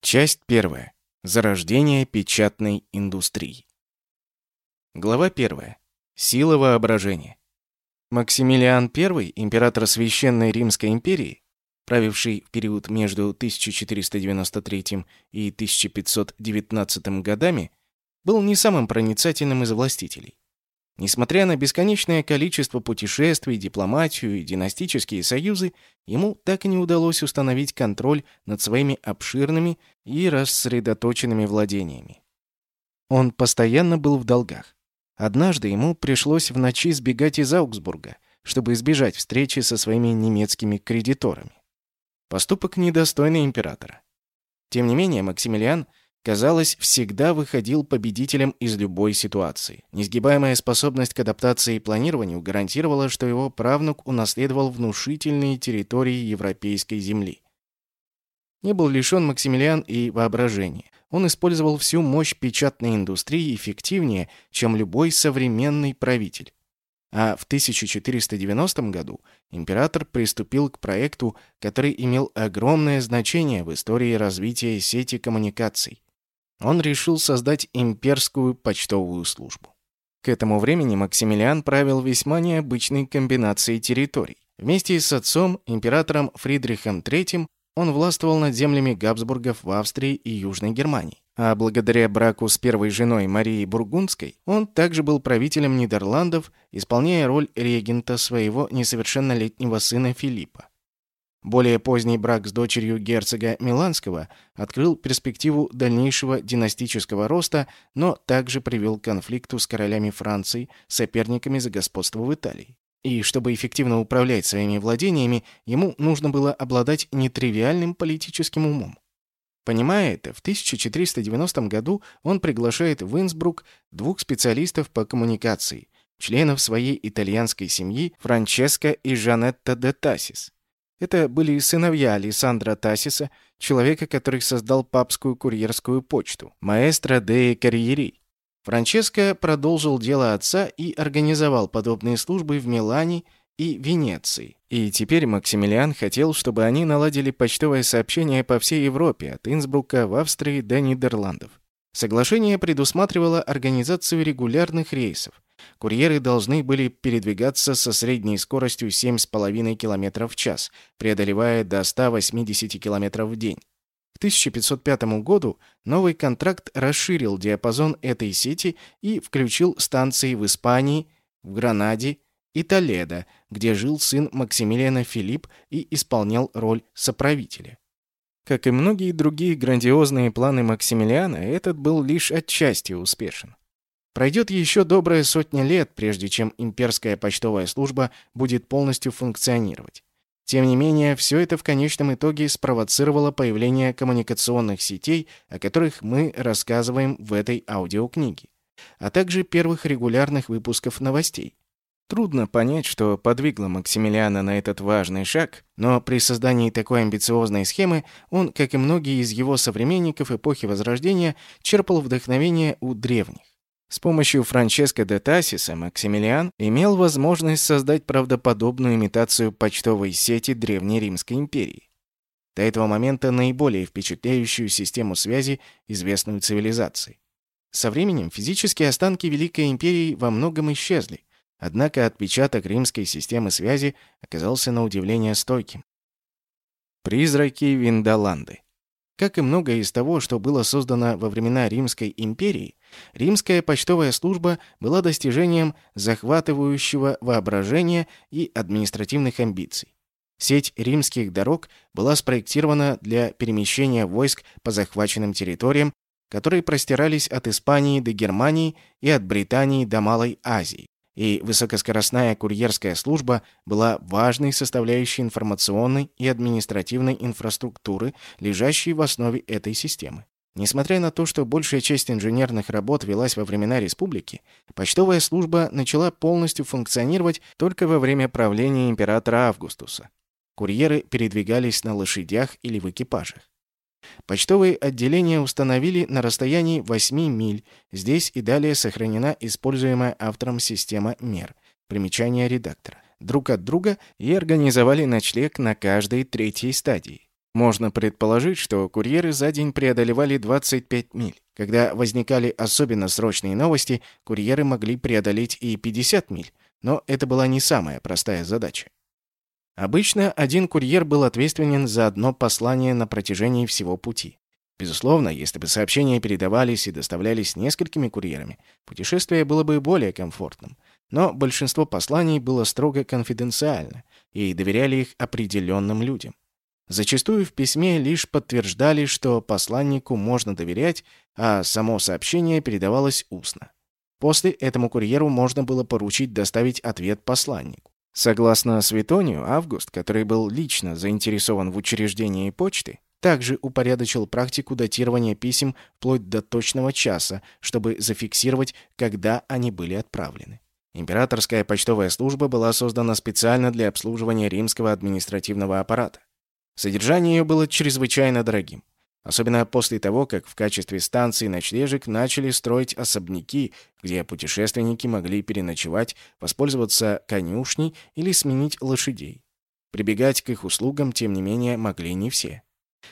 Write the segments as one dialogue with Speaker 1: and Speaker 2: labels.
Speaker 1: Часть первая. Зарождение печатной индустрии. Глава первая. Сила воображения. Максимилиан I, император Священной Римской империи, правивший в период между 1493 и 1519 годами, был не самым проницательным из властителей. Несмотря на бесконечное количество путешествий, дипломатию и династические союзы, ему так и не удалось установить контроль над своими обширными и рассредоточенными владениями. Он постоянно был в долгах. Однажды ему пришлось в ночи сбегать из Аугсбурга, чтобы избежать встречи со своими немецкими кредиторами. Поступок недостойный императора. Тем не менее, Максимилиан казалось, всегда выходил победителем из любой ситуации. Несгибаемая способность к адаптации и планированию гарантировала, что его правнук унаследовал внушительные территории европейской земли. Не был лишен Максимилиан и воображения. Он использовал всю мощь печатной индустрии эффективнее, чем любой современный правитель. А в 1490 году император приступил к проекту, который имел огромное значение в истории развития сети коммуникаций он решил создать имперскую почтовую службу. К этому времени Максимилиан правил весьма необычной комбинацией территорий. Вместе с отцом, императором Фридрихом III, он властвовал над землями Габсбургов в Австрии и Южной Германии. А благодаря браку с первой женой Марией Бургундской, он также был правителем Нидерландов, исполняя роль регента своего несовершеннолетнего сына Филиппа. Более поздний брак с дочерью герцога Миланского открыл перспективу дальнейшего династического роста, но также привел к конфликту с королями Франции, соперниками за господство в Италии. И чтобы эффективно управлять своими владениями, ему нужно было обладать нетривиальным политическим умом. Понимая это, в 1490 году он приглашает в Инсбрук двух специалистов по коммуникации, членов своей итальянской семьи Франческо и Жанетта де Тассис, это были сыновья Александра Тассиса, человека, который создал папскую курьерскую почту, маэстро де Карьери. Франческо продолжил дело отца и организовал подобные службы в Милане и Венеции. И теперь Максимилиан хотел, чтобы они наладили почтовое сообщение по всей Европе, от Инсбрука в Австрии до Нидерландов. Соглашение предусматривало организацию регулярных рейсов, Курьеры должны были передвигаться со средней скоростью 7,5 км в час, преодолевая до 180 км в день. К 1505 году новый контракт расширил диапазон этой сети и включил станции в Испании, в Гранаде и Толедо, где жил сын Максимилиана Филипп и исполнял роль соправителя. Как и многие другие грандиозные планы Максимилиана, этот был лишь отчасти успешен. Пройдет еще добрая сотня лет, прежде чем имперская почтовая служба будет полностью функционировать. Тем не менее, все это в конечном итоге спровоцировало появление коммуникационных сетей, о которых мы рассказываем в этой аудиокниге, а также первых регулярных выпусков новостей. Трудно понять, что подвигло Максимилиана на этот важный шаг, но при создании такой амбициозной схемы он, как и многие из его современников эпохи Возрождения, черпал вдохновение у древних. С помощью Франческо де Тассиса Максимилиан имел возможность создать правдоподобную имитацию почтовой сети Древней Римской империи. До этого момента наиболее впечатляющую систему связи, известную цивилизации. Со временем физические останки Великой империи во многом исчезли, однако отпечаток римской системы связи оказался на удивление стойким. Призраки Виндоланды. Как и многое из того, что было создано во времена Римской империи, Римская почтовая служба была достижением захватывающего воображения и административных амбиций. Сеть римских дорог была спроектирована для перемещения войск по захваченным территориям, которые простирались от Испании до Германии и от Британии до Малой Азии. И высокоскоростная курьерская служба была важной составляющей информационной и административной инфраструктуры, лежащей в основе этой системы. Несмотря на то, что большая часть инженерных работ велась во времена республики, почтовая служба начала полностью функционировать только во время правления императора Августуса. Курьеры передвигались на лошадях или в экипажах. Почтовые отделения установили на расстоянии 8 миль. Здесь и далее сохранена используемая автором система мер. Примечание редактора. Друг от друга и организовали ночлег на каждой третьей стадии. Можно предположить, что курьеры за день преодолевали 25 миль. Когда возникали особенно срочные новости, курьеры могли преодолеть и 50 миль, но это была не самая простая задача. Обычно один курьер был ответственен за одно послание на протяжении всего пути. Безусловно, если бы сообщения передавались и доставлялись несколькими курьерами, путешествие было бы более комфортным. Но большинство посланий было строго конфиденциально, и доверяли их определенным людям. Зачастую в письме лишь подтверждали, что посланнику можно доверять, а само сообщение передавалось устно. После этому курьеру можно было поручить доставить ответ посланнику. Согласно Светонию, Август, который был лично заинтересован в учреждении почты, также упорядочил практику датирования писем вплоть до точного часа, чтобы зафиксировать, когда они были отправлены. Императорская почтовая служба была создана специально для обслуживания римского административного аппарата. Содержание ее было чрезвычайно дорогим. Особенно после того, как в качестве станции ночлежек начали строить особняки, где путешественники могли переночевать, воспользоваться конюшней или сменить лошадей. Прибегать к их услугам, тем не менее, могли не все.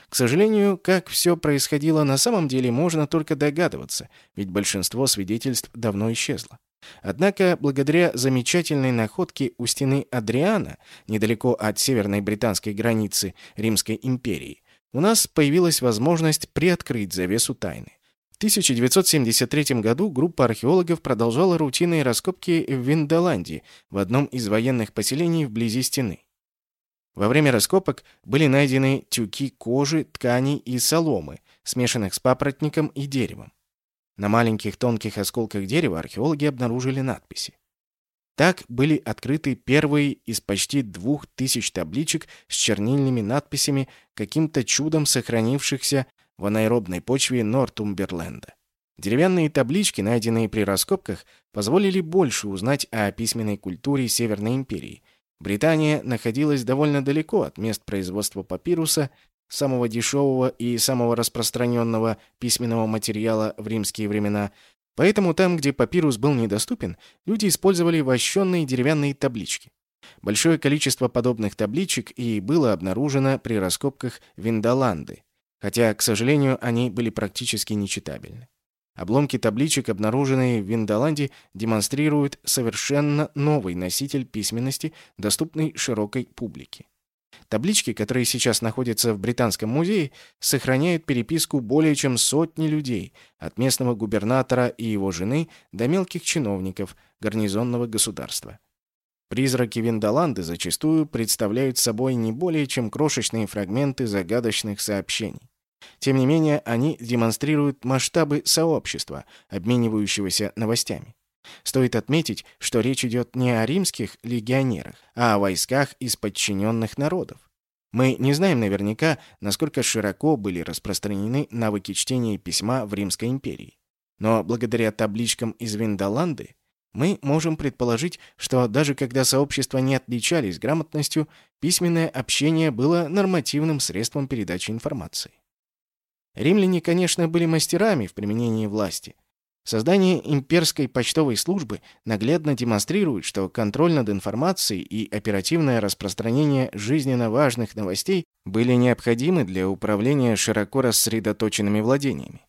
Speaker 1: К сожалению, как все происходило на самом деле, можно только догадываться, ведь большинство свидетельств давно исчезло. Однако, благодаря замечательной находке у стены Адриана, недалеко от северной британской границы Римской империи, у нас появилась возможность приоткрыть завесу тайны. В 1973 году группа археологов продолжала рутинные раскопки в Виндоландии, в одном из военных поселений вблизи стены. Во время раскопок были найдены тюки кожи, тканей и соломы, смешанных с папоротником и деревом. На маленьких тонких осколках дерева археологи обнаружили надписи. Так были открыты первые из почти двух тысяч табличек с чернильными надписями, каким-то чудом сохранившихся в анаэробной почве Нортумберленда. Деревянные таблички, найденные при раскопках, позволили больше узнать о письменной культуре Северной империи. Британия находилась довольно далеко от мест производства папируса самого дешевого и самого распространенного письменного материала в римские времена, поэтому там, где папирус был недоступен, люди использовали вощенные деревянные таблички. Большое количество подобных табличек и было обнаружено при раскопках Виндоланды, хотя, к сожалению, они были практически нечитабельны. Обломки табличек, обнаруженные в Виндоланде, демонстрируют совершенно новый носитель письменности, доступный широкой публике. Таблички, которые сейчас находятся в Британском музее, сохраняют переписку более чем сотни людей, от местного губернатора и его жены до мелких чиновников гарнизонного государства. Призраки Виндоланды зачастую представляют собой не более чем крошечные фрагменты загадочных сообщений. Тем не менее, они демонстрируют масштабы сообщества, обменивающегося новостями. Стоит отметить, что речь идет не о римских легионерах, а о войсках из подчиненных народов. Мы не знаем наверняка, насколько широко были распространены навыки чтения письма в Римской империи. Но благодаря табличкам из Виндоланды мы можем предположить, что даже когда сообщества не отличались грамотностью, письменное общение было нормативным средством передачи информации. Римляне, конечно, были мастерами в применении власти – Создание имперской почтовой службы наглядно демонстрирует, что контроль над информацией и оперативное распространение жизненно важных новостей были необходимы для управления широко рассредоточенными владениями.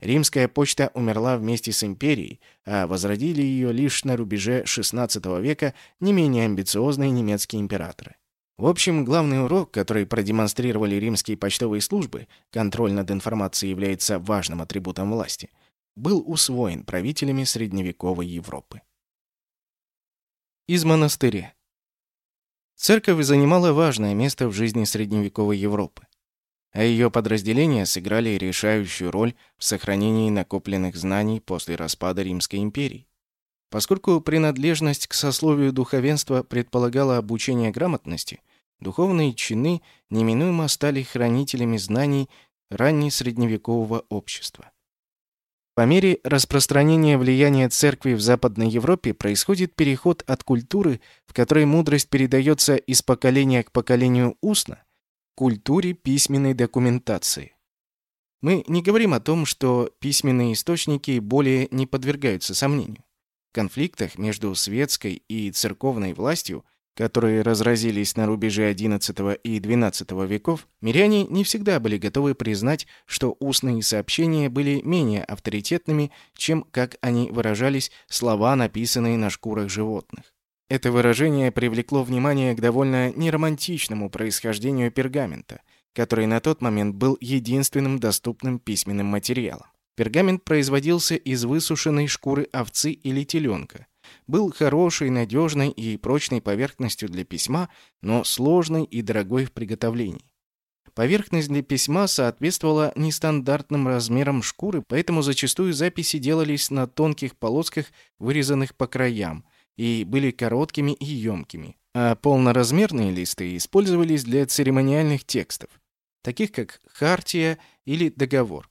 Speaker 1: Римская почта умерла вместе с империей, а возродили ее лишь на рубеже XVI века не менее амбициозные немецкие императоры. В общем, главный урок, который продемонстрировали римские почтовые службы, контроль над информацией является важным атрибутом власти – был усвоен правителями средневековой Европы. Из монастыря. Церковь занимала важное место в жизни средневековой Европы, а ее подразделения сыграли решающую роль в сохранении накопленных знаний после распада Римской империи. Поскольку принадлежность к сословию духовенства предполагала обучение грамотности, духовные чины неминуемо стали хранителями знаний раннесредневекового общества. По мере распространения влияния церкви в Западной Европе происходит переход от культуры, в которой мудрость передается из поколения к поколению устно, к культуре письменной документации. Мы не говорим о том, что письменные источники более не подвергаются сомнению. В конфликтах между светской и церковной властью которые разразились на рубеже XI и XII веков, миряне не всегда были готовы признать, что устные сообщения были менее авторитетными, чем, как они выражались, слова, написанные на шкурах животных. Это выражение привлекло внимание к довольно неромантичному происхождению пергамента, который на тот момент был единственным доступным письменным материалом. Пергамент производился из высушенной шкуры овцы или теленка – был хорошей, надежной и прочной поверхностью для письма, но сложной и дорогой в приготовлении. Поверхность для письма соответствовала нестандартным размерам шкуры, поэтому зачастую записи делались на тонких полосках, вырезанных по краям, и были короткими и емкими. А полноразмерные листы использовались для церемониальных текстов, таких как хартия или договор.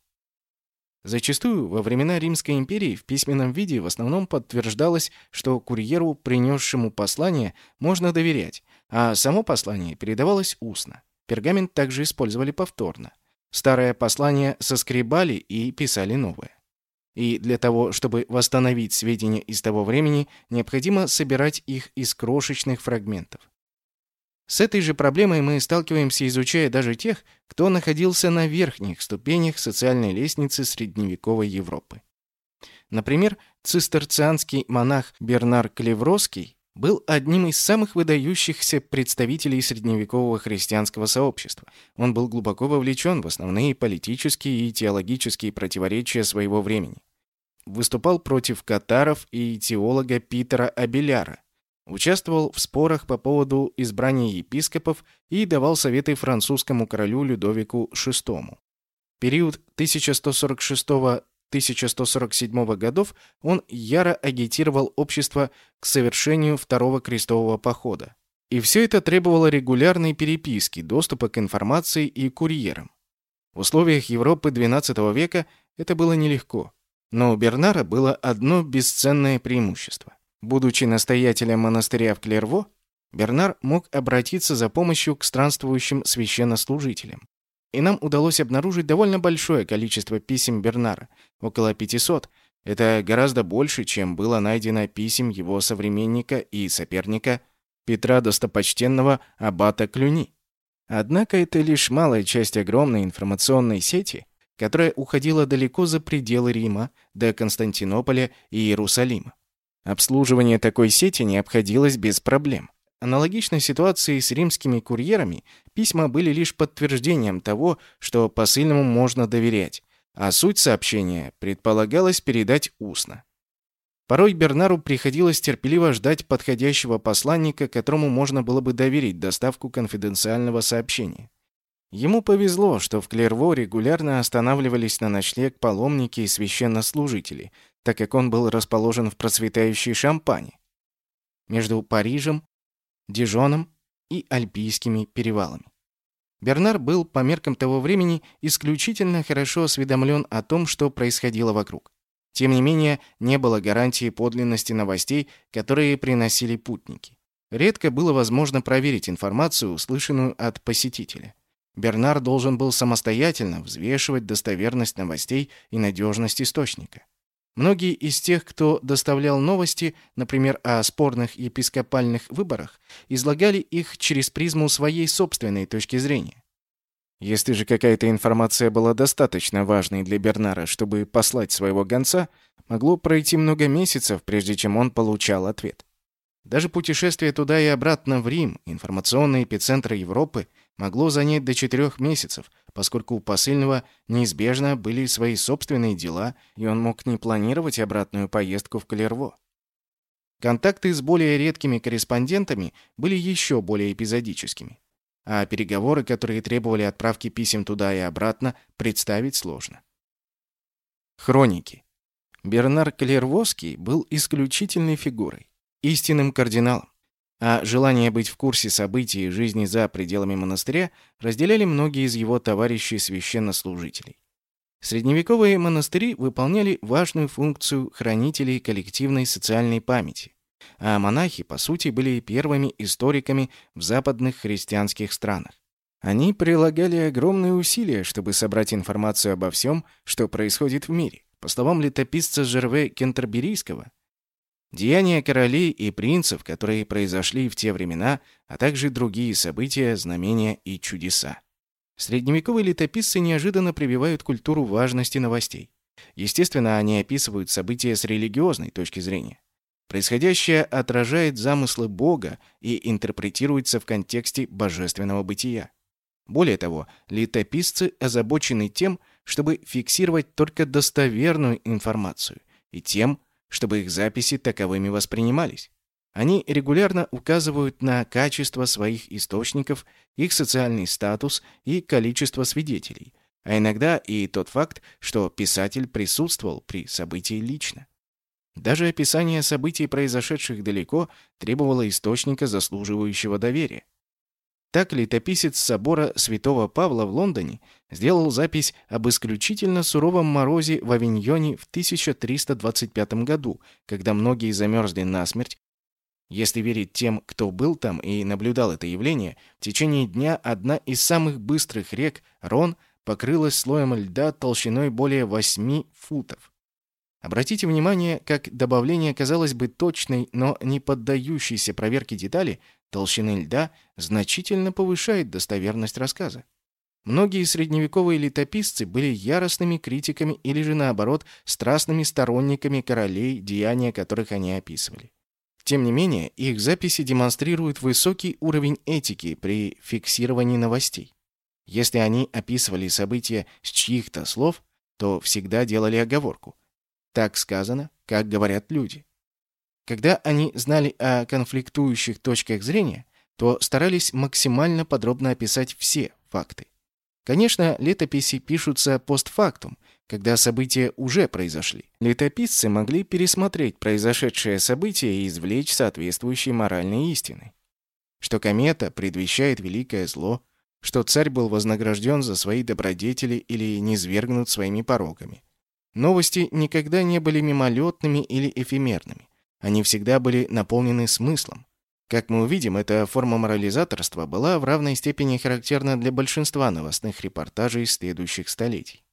Speaker 1: Зачастую во времена Римской империи в письменном виде в основном подтверждалось, что курьеру, принесшему послание, можно доверять, а само послание передавалось устно. Пергамент также использовали повторно. Старое послание соскребали и писали новое. И для того, чтобы восстановить сведения из того времени, необходимо собирать их из крошечных фрагментов. С этой же проблемой мы сталкиваемся, изучая даже тех, кто находился на верхних ступенях социальной лестницы средневековой Европы. Например, цистерцианский монах Бернар Клевроский был одним из самых выдающихся представителей средневекового христианского сообщества. Он был глубоко вовлечен в основные политические и теологические противоречия своего времени. Выступал против катаров и теолога Питера Абеляра, Участвовал в спорах по поводу избрания епископов и давал советы французскому королю Людовику VI. период 1146-1147 годов он яро агитировал общество к совершению второго крестового похода. И все это требовало регулярной переписки, доступа к информации и курьерам. В условиях Европы XII века это было нелегко. Но у Бернара было одно бесценное преимущество. Будучи настоятелем монастыря в Клерво, Бернар мог обратиться за помощью к странствующим священнослужителям. И нам удалось обнаружить довольно большое количество писем Бернара, около 500. Это гораздо больше, чем было найдено писем его современника и соперника Петра Достопочтенного Аббата Клюни. Однако это лишь малая часть огромной информационной сети, которая уходила далеко за пределы Рима, до Константинополя и Иерусалима. Обслуживание такой сети не обходилось без проблем. Аналогичной ситуации с римскими курьерами письма были лишь подтверждением того, что посыльному можно доверять, а суть сообщения предполагалось передать устно. Порой Бернару приходилось терпеливо ждать подходящего посланника, которому можно было бы доверить доставку конфиденциального сообщения. Ему повезло, что в Клерво регулярно останавливались на ночлег паломники и священнослужители, так как он был расположен в процветающей Шампане, между Парижем, Дижоном и Альпийскими перевалами. Бернар был, по меркам того времени, исключительно хорошо осведомлен о том, что происходило вокруг. Тем не менее, не было гарантии подлинности новостей, которые приносили путники. Редко было возможно проверить информацию, услышанную от посетителя. Бернар должен был самостоятельно взвешивать достоверность новостей и надежность источника. Многие из тех, кто доставлял новости, например, о спорных епископальных выборах, излагали их через призму своей собственной точки зрения. Если же какая-то информация была достаточно важной для Бернара, чтобы послать своего гонца, могло пройти много месяцев, прежде чем он получал ответ. Даже путешествие туда и обратно в Рим, информационный эпицентр Европы, могло занять до четырех месяцев, поскольку у посыльного неизбежно были свои собственные дела, и он мог не планировать обратную поездку в Калерво. Контакты с более редкими корреспондентами были еще более эпизодическими, а переговоры, которые требовали отправки писем туда и обратно, представить сложно. Хроники. Бернар Калервоский был исключительной фигурой, истинным кардиналом а желание быть в курсе событий жизни за пределами монастыря разделяли многие из его товарищей-священнослужителей. Средневековые монастыри выполняли важную функцию хранителей коллективной социальной памяти, а монахи, по сути, были первыми историками в западных христианских странах. Они прилагали огромные усилия, чтобы собрать информацию обо всем, что происходит в мире. По словам летописца Жерве Кентерберийского, деяния королей и принцев, которые произошли в те времена, а также другие события, знамения и чудеса. Средневековые летописцы неожиданно прививают культуру важности новостей. Естественно, они описывают события с религиозной точки зрения. Происходящее отражает замыслы Бога и интерпретируется в контексте божественного бытия. Более того, летописцы озабочены тем, чтобы фиксировать только достоверную информацию, и тем, чтобы их записи таковыми воспринимались. Они регулярно указывают на качество своих источников, их социальный статус и количество свидетелей, а иногда и тот факт, что писатель присутствовал при событии лично. Даже описание событий, произошедших далеко, требовало источника, заслуживающего доверия. Так летописец собора Святого Павла в Лондоне сделал запись об исключительно суровом морозе в Авиньоне в 1325 году, когда многие замерзли насмерть. Если верить тем, кто был там и наблюдал это явление, в течение дня одна из самых быстрых рек, Рон, покрылась слоем льда толщиной более 8 футов. Обратите внимание, как добавление, казалось бы, точной, но не поддающейся проверке детали толщины льда значительно повышает достоверность рассказа. Многие средневековые летописцы были яростными критиками или же, наоборот, страстными сторонниками королей, деяния которых они описывали. Тем не менее, их записи демонстрируют высокий уровень этики при фиксировании новостей. Если они описывали события с чьих-то слов, то всегда делали оговорку. Так сказано, как говорят люди. Когда они знали о конфликтующих точках зрения, то старались максимально подробно описать все факты. Конечно, летописи пишутся постфактум, когда события уже произошли. Летописцы могли пересмотреть произошедшее событие и извлечь соответствующие моральные истины. Что комета предвещает великое зло, что царь был вознагражден за свои добродетели или низвергнут своими пороками. Новости никогда не были мимолетными или эфемерными. Они всегда были наполнены смыслом. Как мы увидим, эта форма морализаторства была в равной степени характерна для большинства новостных репортажей следующих столетий.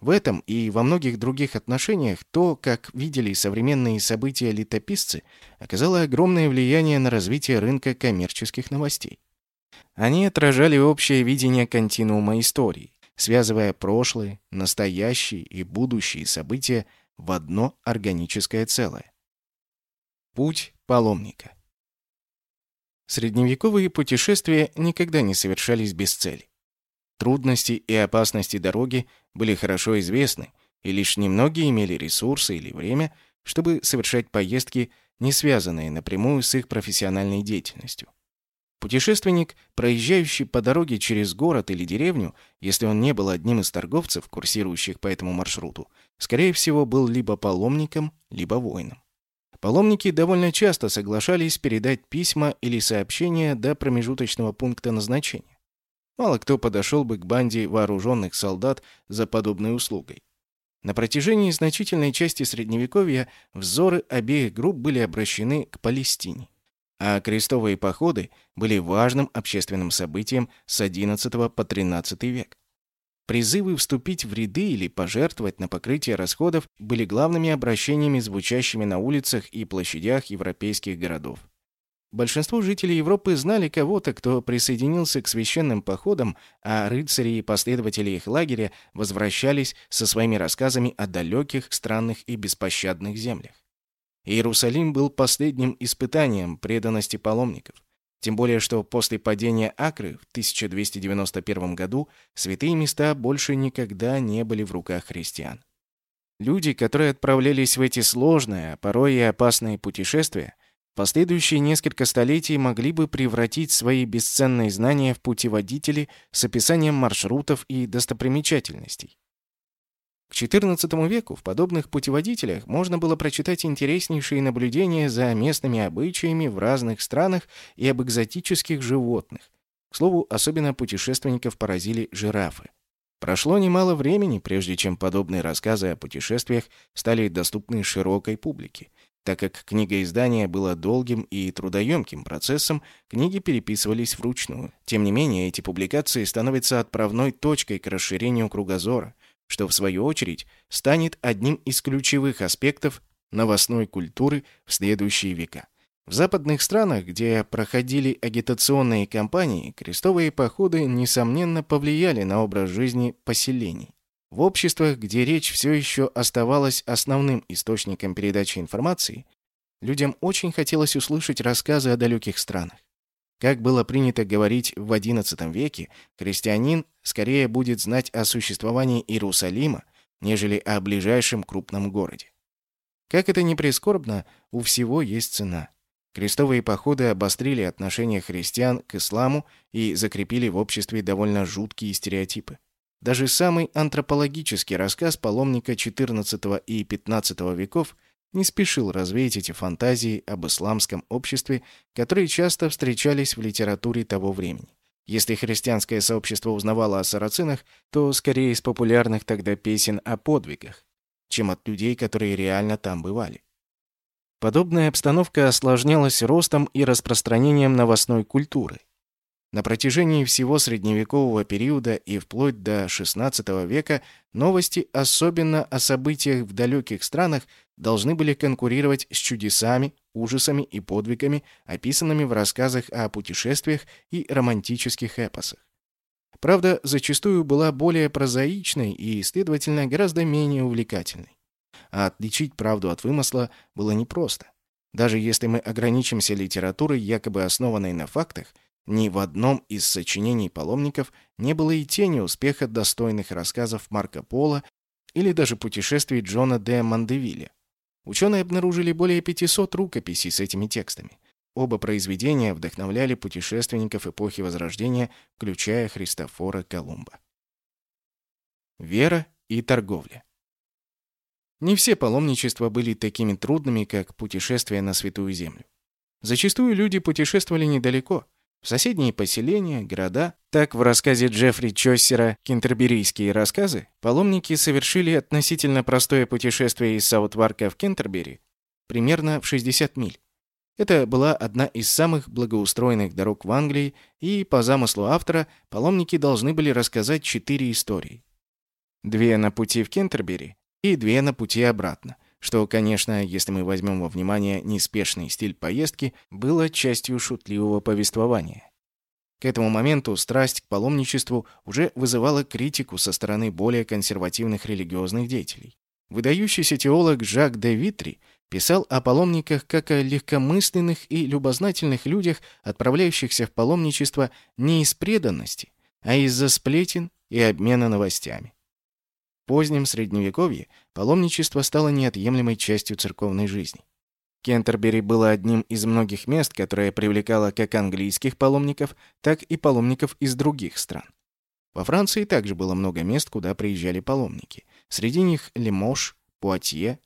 Speaker 1: В этом и во многих других отношениях то, как видели современные события летописцы, оказало огромное влияние на развитие рынка коммерческих новостей. Они отражали общее видение континуума истории, связывая прошлые, настоящие и будущие события в одно органическое целое. Путь паломника. Средневековые путешествия никогда не совершались без цели. Трудности и опасности дороги были хорошо известны, и лишь немногие имели ресурсы или время, чтобы совершать поездки, не связанные напрямую с их профессиональной деятельностью. Путешественник, проезжающий по дороге через город или деревню, если он не был одним из торговцев, курсирующих по этому маршруту, скорее всего, был либо паломником, либо воином. Паломники довольно часто соглашались передать письма или сообщения до промежуточного пункта назначения. Мало кто подошел бы к банде вооруженных солдат за подобной услугой. На протяжении значительной части Средневековья взоры обеих групп были обращены к Палестине, а крестовые походы были важным общественным событием с XI по XIII век. Призывы вступить в ряды или пожертвовать на покрытие расходов были главными обращениями, звучащими на улицах и площадях европейских городов. Большинство жителей Европы знали кого-то, кто присоединился к священным походам, а рыцари и последователи их лагеря возвращались со своими рассказами о далеких, странных и беспощадных землях. Иерусалим был последним испытанием преданности паломников. Тем более, что после падения Акры в 1291 году святые места больше никогда не были в руках христиан. Люди, которые отправлялись в эти сложные, а порой и опасные путешествия, последующие несколько столетий могли бы превратить свои бесценные знания в путеводители с описанием маршрутов и достопримечательностей. К XIV веку в подобных путеводителях можно было прочитать интереснейшие наблюдения за местными обычаями в разных странах и об экзотических животных. К слову, особенно путешественников поразили жирафы. Прошло немало времени, прежде чем подобные рассказы о путешествиях стали доступны широкой публике. Так как книгоиздание было долгим и трудоемким процессом, книги переписывались вручную. Тем не менее, эти публикации становятся отправной точкой к расширению кругозора – что в свою очередь станет одним из ключевых аспектов новостной культуры в следующие века. В западных странах, где проходили агитационные кампании, крестовые походы, несомненно, повлияли на образ жизни поселений. В обществах, где речь все еще оставалась основным источником передачи информации, людям очень хотелось услышать рассказы о далеких странах. Как было принято говорить в XI веке, крестьянин скорее будет знать о существовании Иерусалима, нежели о ближайшем крупном городе. Как это ни прискорбно, у всего есть цена. Крестовые походы обострили отношение христиан к исламу и закрепили в обществе довольно жуткие стереотипы. Даже самый антропологический рассказ паломника XIV и XV веков не спешил развеять эти фантазии об исламском обществе, которые часто встречались в литературе того времени. Если христианское сообщество узнавало о сарацинах, то скорее из популярных тогда песен о подвигах, чем от людей, которые реально там бывали. Подобная обстановка осложнялась ростом и распространением новостной культуры. На протяжении всего средневекового периода и вплоть до XVI века новости, особенно о событиях в далеких странах, должны были конкурировать с чудесами, ужасами и подвигами, описанными в рассказах о путешествиях и романтических эпосах. Правда, зачастую была более прозаичной и, следовательно, гораздо менее увлекательной. А отличить правду от вымысла было непросто. Даже если мы ограничимся литературой, якобы основанной на фактах, ни в одном из сочинений паломников не было и тени успеха достойных рассказов Марко Поло или даже путешествий Джона де Мандевиля. Ученые обнаружили более 500 рукописей с этими текстами. Оба произведения вдохновляли путешественников эпохи Возрождения, включая Христофора Колумба. Вера и торговля. Не все паломничества были такими трудными, как путешествия на Святую Землю. Зачастую люди путешествовали недалеко, в соседние поселения, города. Так, в рассказе Джеффри Чоссера «Кентерберийские рассказы» паломники совершили относительно простое путешествие из Саутварка в Кентербери примерно в 60 миль. Это была одна из самых благоустроенных дорог в Англии, и, по замыслу автора, паломники должны были рассказать четыре истории. Две на пути в Кентербери и две на пути обратно что, конечно, если мы возьмем во внимание неспешный стиль поездки, было частью шутливого повествования. К этому моменту страсть к паломничеству уже вызывала критику со стороны более консервативных религиозных деятелей. Выдающийся теолог Жак де Витри писал о паломниках как о легкомысленных и любознательных людях, отправляющихся в паломничество не из преданности, а из-за сплетен и обмена новостями. Позднем Средневековье паломничество стало неотъемлемой частью церковной жизни. Кентербери было одним из многих мест, которое привлекало как английских паломников, так и паломников из других стран. Во Франции также было много мест, куда приезжали паломники. Среди них Лимош, Пуатье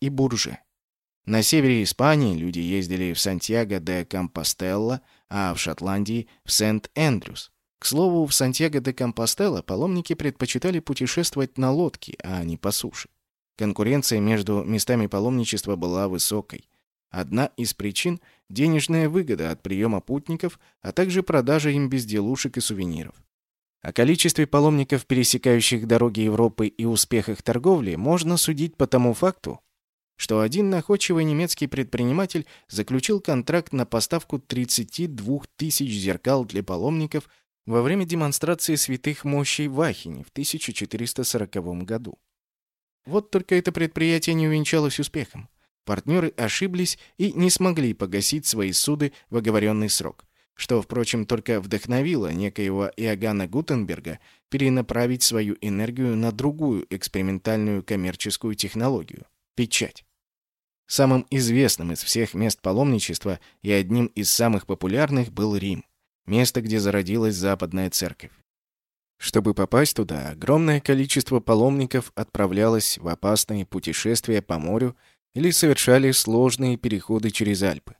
Speaker 1: и Бурже. На севере Испании люди ездили в Сантьяго де Компостелло, а в Шотландии — в Сент-Эндрюс. К слову, в Сантьяго де Компостела паломники предпочитали путешествовать на лодке, а не по суше. Конкуренция между местами паломничества была высокой. Одна из причин – денежная выгода от приема путников, а также продажа им безделушек и сувениров. О количестве паломников, пересекающих дороги Европы и успехах торговли, можно судить по тому факту, что один находчивый немецкий предприниматель заключил контракт на поставку 32 тысяч зеркал для паломников во время демонстрации святых мощей в Ахине в 1440 году. Вот только это предприятие не увенчалось успехом. Партнеры ошиблись и не смогли погасить свои суды в оговоренный срок, что, впрочем, только вдохновило некоего Иоганна Гутенберга перенаправить свою энергию на другую экспериментальную коммерческую технологию – печать. Самым известным из всех мест паломничества и одним из самых популярных был Рим место, где зародилась Западная Церковь. Чтобы попасть туда, огромное количество паломников отправлялось в опасные путешествия по морю или совершали сложные переходы через Альпы.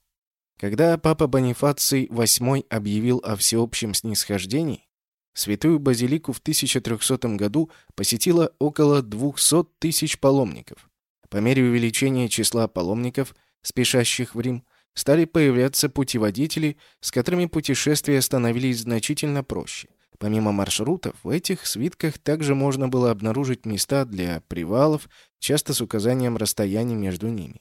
Speaker 1: Когда папа Бонифаций VIII объявил о всеобщем снисхождении, святую базилику в 1300 году посетило около 200 тысяч паломников. По мере увеличения числа паломников, спешащих в Рим, стали появляться путеводители, с которыми путешествия становились значительно проще. Помимо маршрутов, в этих свитках также можно было обнаружить места для привалов, часто с указанием расстояний между ними.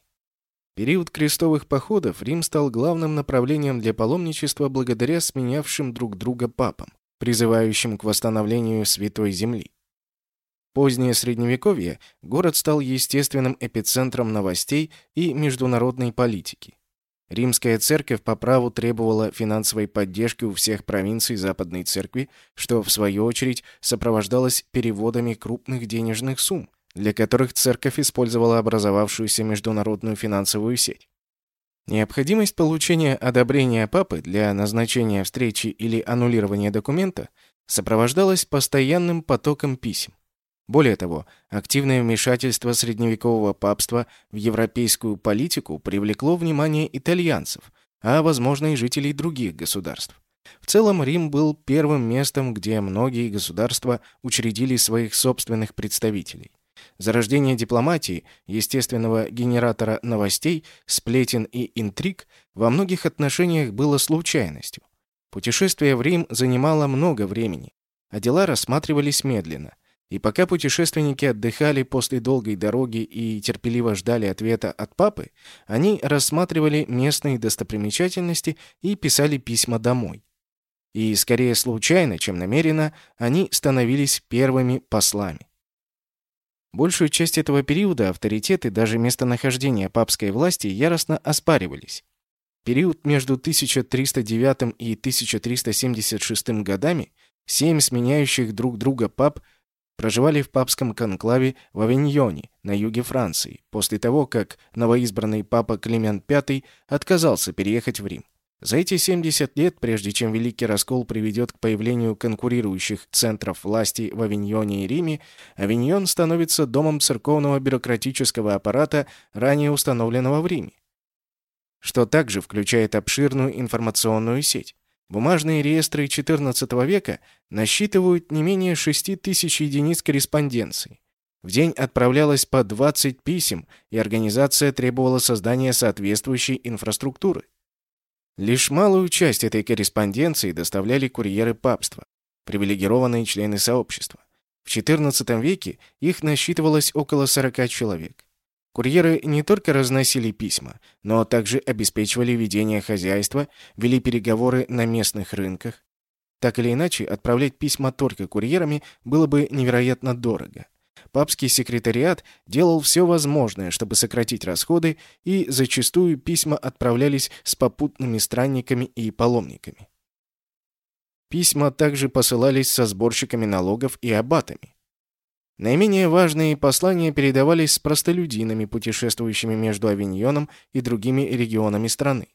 Speaker 1: период крестовых походов Рим стал главным направлением для паломничества благодаря сменявшим друг друга папам, призывающим к восстановлению Святой Земли. Позднее Средневековье город стал естественным эпицентром новостей и международной политики. Римская церковь по праву требовала финансовой поддержки у всех провинций Западной церкви, что, в свою очередь, сопровождалось переводами крупных денежных сумм, для которых церковь использовала образовавшуюся международную финансовую сеть. Необходимость получения одобрения папы для назначения встречи или аннулирования документа сопровождалась постоянным потоком писем. Более того, активное вмешательство средневекового папства в европейскую политику привлекло внимание итальянцев, а, возможно, и жителей других государств. В целом, Рим был первым местом, где многие государства учредили своих собственных представителей. Зарождение дипломатии, естественного генератора новостей, сплетен и интриг, во многих отношениях было случайностью. Путешествие в Рим занимало много времени, а дела рассматривались медленно – и пока путешественники отдыхали после долгой дороги и терпеливо ждали ответа от папы, они рассматривали местные достопримечательности и писали письма домой. И скорее случайно, чем намеренно, они становились первыми послами. Большую часть этого периода авторитеты даже местонахождение папской власти яростно оспаривались. Период между 1309 и 1376 годами семь сменяющих друг друга пап – проживали в папском конклаве в Авиньоне, на юге Франции, после того, как новоизбранный папа Климент V отказался переехать в Рим. За эти 70 лет, прежде чем Великий Раскол приведет к появлению конкурирующих центров власти в Авиньоне и Риме, Авиньон становится домом церковного бюрократического аппарата, ранее установленного в Риме, что также включает обширную информационную сеть. Бумажные реестры XIV века насчитывают не менее 6 тысяч единиц корреспонденции. В день отправлялось по 20 писем, и организация требовала создания соответствующей инфраструктуры. Лишь малую часть этой корреспонденции доставляли курьеры папства, привилегированные члены сообщества. В XIV веке их насчитывалось около 40 человек. Курьеры не только разносили письма, но также обеспечивали ведение хозяйства, вели переговоры на местных рынках. Так или иначе, отправлять письма только курьерами было бы невероятно дорого. Папский секретариат делал все возможное, чтобы сократить расходы, и зачастую письма отправлялись с попутными странниками и паломниками. Письма также посылались со сборщиками налогов и аббатами. Наименее важные послания передавались с простолюдинами, путешествующими между Авиньоном и другими регионами страны.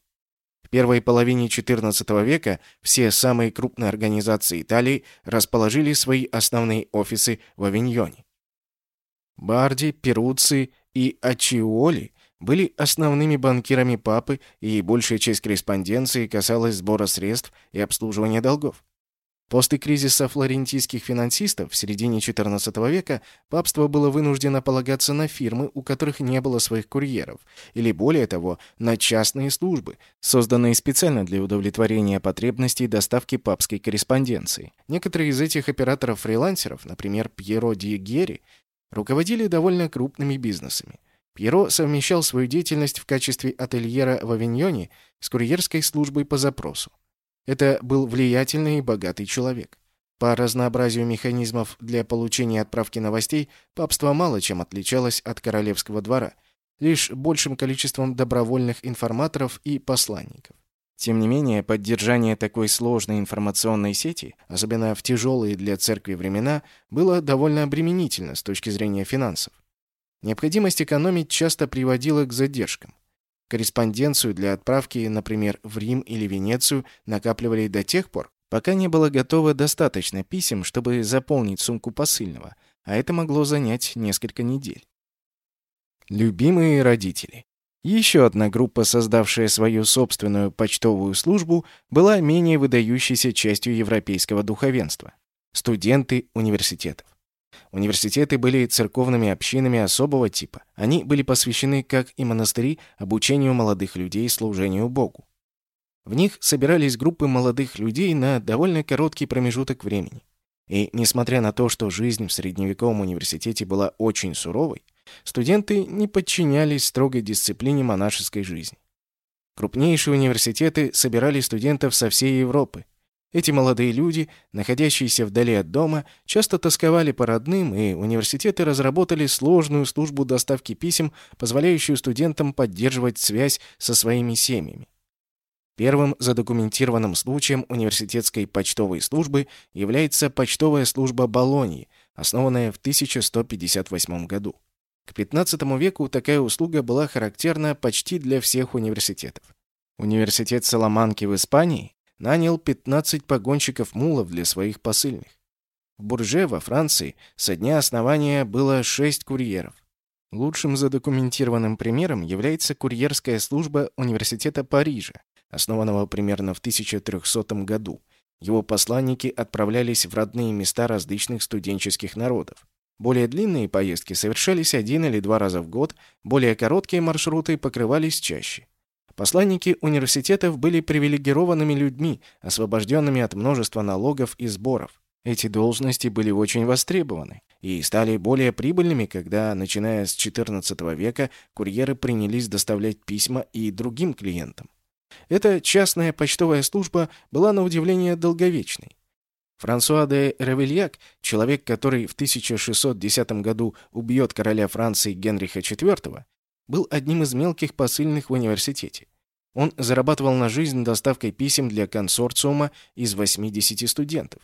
Speaker 1: В первой половине XIV века все самые крупные организации Италии расположили свои основные офисы в Авиньоне. Барди, Перуци и Ачиоли были основными банкирами папы, и большая часть корреспонденции касалась сбора средств и обслуживания долгов. После кризиса флорентийских финансистов в середине XIV века папство было вынуждено полагаться на фирмы, у которых не было своих курьеров, или более того, на частные службы, созданные специально для удовлетворения потребностей доставки папской корреспонденции. Некоторые из этих операторов-фрилансеров, например, Пьеро Ди Герри, руководили довольно крупными бизнесами. Пьеро совмещал свою деятельность в качестве ательера в Авиньоне с курьерской службой по запросу. Это был влиятельный и богатый человек. По разнообразию механизмов для получения отправки новостей папство мало чем отличалось от королевского двора, лишь большим количеством добровольных информаторов и посланников. Тем не менее, поддержание такой сложной информационной сети, особенно в тяжелые для церкви времена, было довольно обременительно с точки зрения финансов. Необходимость экономить часто приводила к задержкам. Корреспонденцию для отправки, например, в Рим или Венецию, накапливали до тех пор, пока не было готово достаточно писем, чтобы заполнить сумку посыльного, а это могло занять несколько недель. Любимые родители. Еще одна группа, создавшая свою собственную почтовую службу, была менее выдающейся частью европейского духовенства – студенты университетов. Университеты были церковными общинами особого типа. Они были посвящены, как и монастыри, обучению молодых людей служению Богу. В них собирались группы молодых людей на довольно короткий промежуток времени. И несмотря на то, что жизнь в средневековом университете была очень суровой, Студенты не подчинялись строгой дисциплине монашеской жизни. Крупнейшие университеты собирали студентов со всей Европы. Эти молодые люди, находящиеся вдали от дома, часто тосковали по родным, и университеты разработали сложную службу доставки писем, позволяющую студентам поддерживать связь со своими семьями. Первым задокументированным случаем университетской почтовой службы является почтовая служба Болоньи, основанная в 1158 году. К XV веку такая услуга была характерна почти для всех университетов. Университет Саламанки в Испании нанял 15 погонщиков мулов для своих посыльных. В Бурже во Франции со дня основания было 6 курьеров. Лучшим задокументированным примером является курьерская служба Университета Парижа, основанного примерно в 1300 году. Его посланники отправлялись в родные места различных студенческих народов. Более длинные поездки совершались один или два раза в год, более короткие маршруты покрывались чаще. Посланники университетов были привилегированными людьми, освобожденными от множества налогов и сборов. Эти должности были очень востребованы и стали более прибыльными, когда, начиная с XIV века, курьеры принялись доставлять письма и другим клиентам. Эта частная почтовая служба была на удивление долговечной. Франсуа де Ревельяк, человек, который в 1610 году убьет короля Франции Генриха IV, был одним из мелких посыльных в университете. Он зарабатывал на жизнь доставкой писем для консорциума из 80 студентов.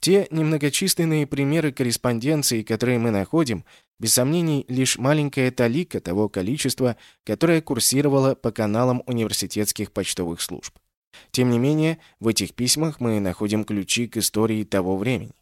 Speaker 1: Те немногочисленные примеры корреспонденции, которые мы находим, без сомнений, лишь маленькая талика того количества, которое курсировало по каналам университетских почтовых служб. Тем не менее, в этих письмах мы находим ключи к истории того времени.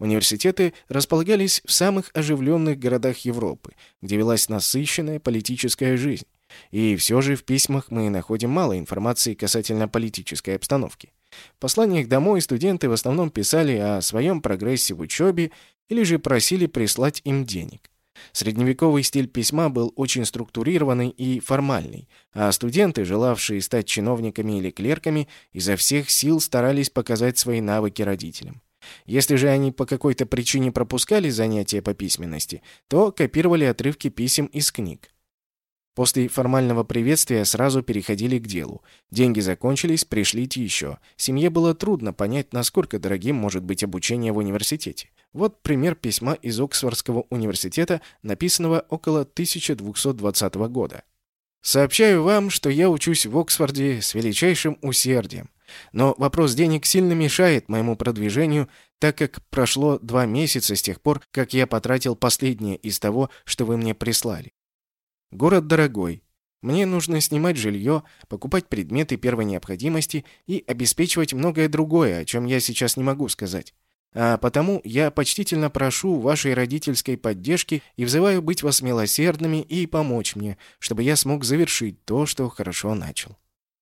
Speaker 1: Университеты располагались в самых оживленных городах Европы, где велась насыщенная политическая жизнь. И все же в письмах мы находим мало информации касательно политической обстановки. В посланиях домой студенты в основном писали о своем прогрессе в учебе или же просили прислать им денег. Средневековый стиль письма был очень структурированный и формальный, а студенты, желавшие стать чиновниками или клерками, изо всех сил старались показать свои навыки родителям. Если же они по какой-то причине пропускали занятия по письменности, то копировали отрывки писем из книг. После формального приветствия сразу переходили к делу. Деньги закончились, пришлите еще. Семье было трудно понять, насколько дорогим может быть обучение в университете. Вот пример письма из Оксфордского университета, написанного около 1220 года. «Сообщаю вам, что я учусь в Оксфорде с величайшим усердием. Но вопрос денег сильно мешает моему продвижению, так как прошло два месяца с тех пор, как я потратил последнее из того, что вы мне прислали. Город дорогой. Мне нужно снимать жилье, покупать предметы первой необходимости и обеспечивать многое другое, о чем я сейчас не могу сказать. А потому я почтительно прошу вашей родительской поддержки и взываю быть вас милосердными и помочь мне, чтобы я смог завершить то, что хорошо начал.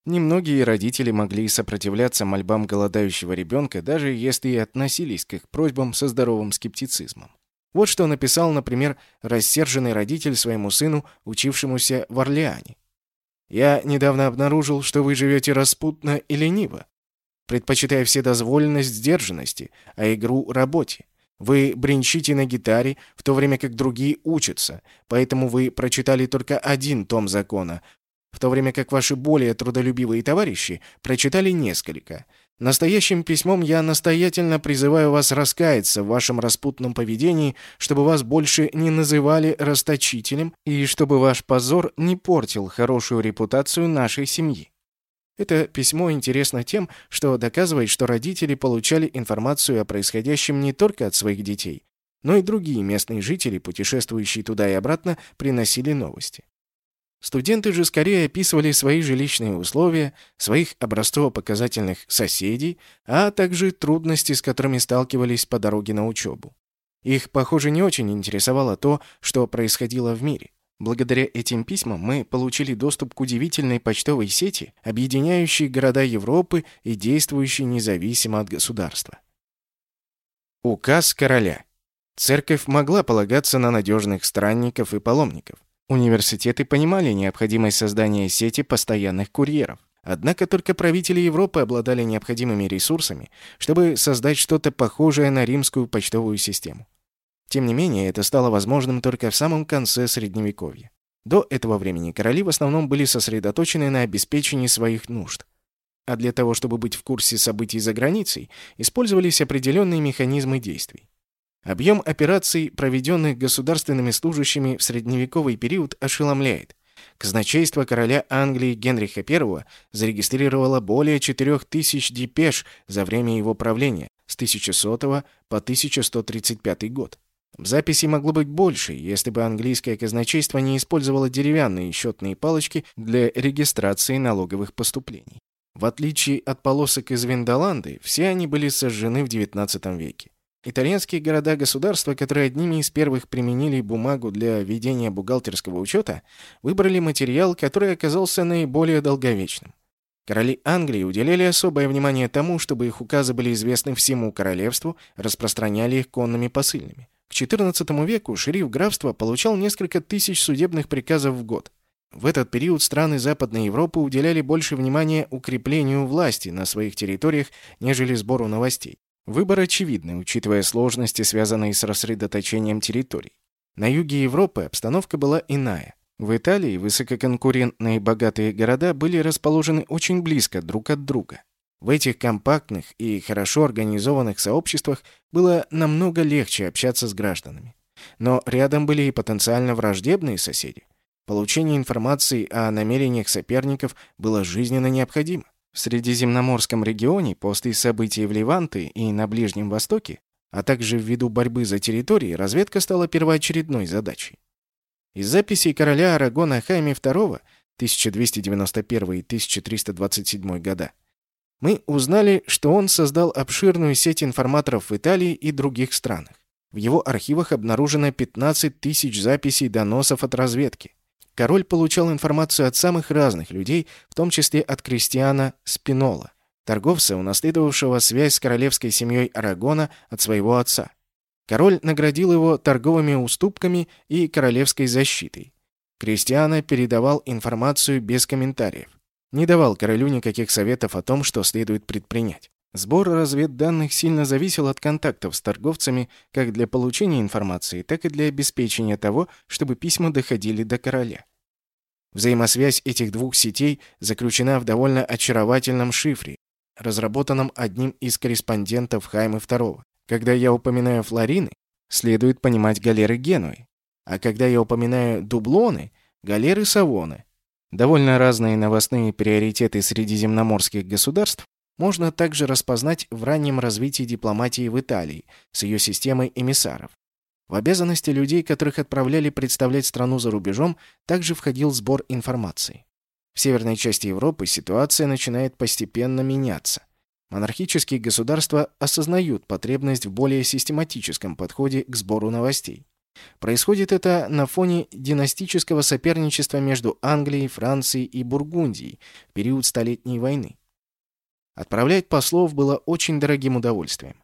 Speaker 1: Немногие родители могли сопротивляться мольбам голодающего ребенка, даже если и относились к их просьбам со здоровым скептицизмом. Вот что написал, например, рассерженный родитель своему сыну, учившемуся в Орлеане. «Я недавно обнаружил, что вы живете распутно и лениво, предпочитая вседозволенность сдержанности, а игру работе. Вы бренчите на гитаре, в то время как другие учатся, поэтому вы прочитали только один том закона, в то время как ваши более трудолюбивые товарищи прочитали несколько. Настоящим письмом я настоятельно призываю вас раскаяться в вашем распутном поведении, чтобы вас больше не называли расточителем и чтобы ваш позор не портил хорошую репутацию нашей семьи. Это письмо интересно тем, что доказывает, что родители получали информацию о происходящем не только от своих детей, но и другие местные жители, путешествующие туда и обратно, приносили новости. Студенты же скорее описывали свои жилищные условия, своих образцово-показательных соседей, а также трудности, с которыми сталкивались по дороге на учебу. Их, похоже, не очень интересовало то, что происходило в мире. Благодаря этим письмам мы получили доступ к удивительной почтовой сети, объединяющей города Европы и действующей независимо от государства. Указ короля. Церковь могла полагаться на надежных странников и паломников. Университеты понимали необходимость создания сети постоянных курьеров. Однако только правители Европы обладали необходимыми ресурсами, чтобы создать что-то похожее на римскую почтовую систему. Тем не менее, это стало возможным только в самом конце Средневековья. До этого времени короли в основном были сосредоточены на обеспечении своих нужд. А для того, чтобы быть в курсе событий за границей, использовались определенные механизмы действий. Объем операций, проведенных государственными служащими в средневековый период, ошеломляет. Казначейство короля Англии Генриха I зарегистрировало более 4000 депеш за время его правления с 1100 по 1135 год. Записей могло быть больше, если бы английское казначейство не использовало деревянные счетные палочки для регистрации налоговых поступлений. В отличие от полосок из Виндоланды, все они были сожжены в XIX веке. Итальянские города-государства, которые одними из первых применили бумагу для ведения бухгалтерского учета, выбрали материал, который оказался наиболее долговечным. Короли Англии уделяли особое внимание тому, чтобы их указы были известны всему королевству, распространяли их конными посыльными. К XIV веку шериф графства получал несколько тысяч судебных приказов в год. В этот период страны Западной Европы уделяли больше внимания укреплению власти на своих территориях, нежели сбору новостей. Выбор очевидный, учитывая сложности, связанные с рассредоточением территорий. На юге Европы обстановка была иная. В Италии высококонкурентные богатые города были расположены очень близко друг от друга. В этих компактных и хорошо организованных сообществах было намного легче общаться с гражданами. Но рядом были и потенциально враждебные соседи. Получение информации о намерениях соперников было жизненно необходимо. В Средиземноморском регионе после событий в Ливанте и на Ближнем Востоке, а также ввиду борьбы за территории, разведка стала первоочередной задачей. Из записей короля Арагона Хайме II 1291-1327 года мы узнали, что он создал обширную сеть информаторов в Италии и других странах. В его архивах обнаружено 15 тысяч записей доносов от разведки. Король получал информацию от самых разных людей, в том числе от крестьяна Спинола, торговца, унаследовавшего связь с королевской семьей Арагона от своего отца. Король наградил его торговыми уступками и королевской защитой. Кристиана передавал информацию без комментариев. Не давал королю никаких советов о том, что следует предпринять. Сбор разведданных сильно зависел от контактов с торговцами как для получения информации, так и для обеспечения того, чтобы письма доходили до короля. Взаимосвязь этих двух сетей заключена в довольно очаровательном шифре, разработанном одним из корреспондентов Хаймы II. Когда я упоминаю флорины, следует понимать галеры Генуи, а когда я упоминаю дублоны, галеры Савоны. Довольно разные новостные приоритеты средиземноморских государств можно также распознать в раннем развитии дипломатии в Италии с ее системой эмиссаров. В обязанности людей, которых отправляли представлять страну за рубежом, также входил сбор информации. В северной части Европы ситуация начинает постепенно меняться. Монархические государства осознают потребность в более систематическом подходе к сбору новостей. Происходит это на фоне династического соперничества между Англией, Францией и Бургундией в период Столетней войны. Отправлять послов было очень дорогим удовольствием.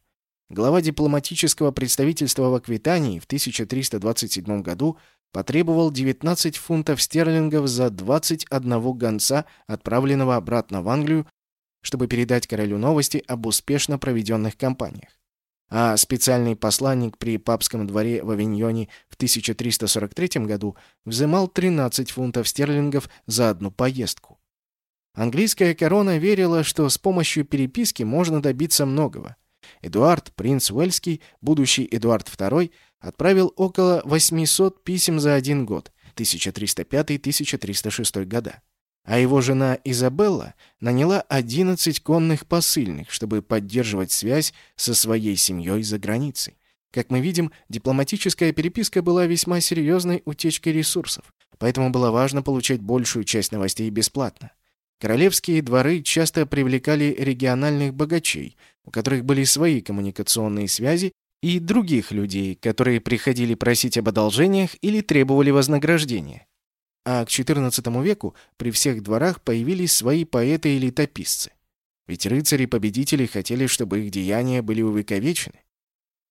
Speaker 1: Глава дипломатического представительства в Аквитании в 1327 году потребовал 19 фунтов стерлингов за 21 гонца, отправленного обратно в Англию, чтобы передать королю новости об успешно проведенных кампаниях. А специальный посланник при папском дворе в Авиньоне в 1343 году взимал 13 фунтов стерлингов за одну поездку. Английская корона верила, что с помощью переписки можно добиться многого. Эдуард, принц Уэльский, будущий Эдуард II, отправил около 800 писем за один год, 1305-1306 года. А его жена Изабелла наняла 11 конных посыльных, чтобы поддерживать связь со своей семьей за границей. Как мы видим, дипломатическая переписка была весьма серьезной утечкой ресурсов, поэтому было важно получать большую часть новостей бесплатно. Королевские дворы часто привлекали региональных богачей, у которых были свои коммуникационные связи, и других людей, которые приходили просить об одолжениях или требовали вознаграждения. А к XIV веку при всех дворах появились свои поэты и летописцы. Ведь рыцари-победители хотели, чтобы их деяния были увековечены.